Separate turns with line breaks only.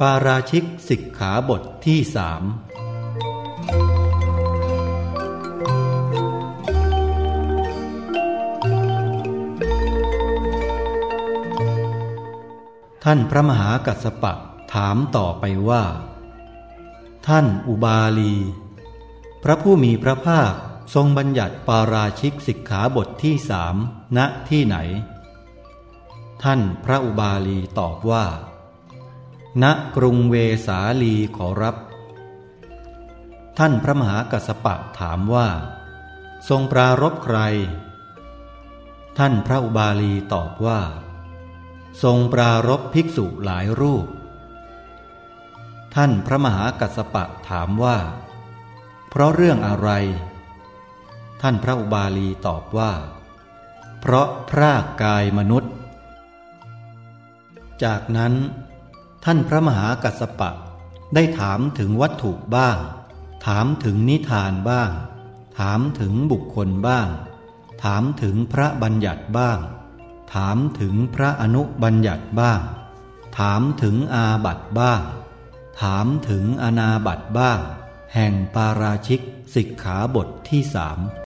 ปาราชิกสิกขาบทที่สามท่านพระมหากัสปะถามต่อไปว่า ท่านอุบาลี พระผู้มีพระภาคทรงบัญญัติปาราชิกสิกขาบทที่สามณที่ไหน ท่านพระอุบาลีตอบว่า ณกรุงเวสาลีขอรับ ท่านพระมหากัสปะถามว่า ทรงปรารบใคร ท่านพระอุบาลีตอบว่า ทรงปรารบภิกษุหลายรูป ท่านพระมหากัสสปะถามว่า เพราะเรื่องอะไร ท่านพระอุบาลีตอบว่า เพราะพรากกายมนุษย์ จากนั้น ท่านพระมหากัสสปะ ได้ถามถึงวัตถุบ้าง ถามถึงนิทานบ้าง ถามถึงบุคคลบ้าง ถามถึงพระบัญญัติบ้าง ถามถึงพระอนุบัญญัติบ้าง ถามถึงอาบัติบ้าง ถามถึงอนาบัติบ้าง แห่งปาราชิกสิกขาบทที่สาม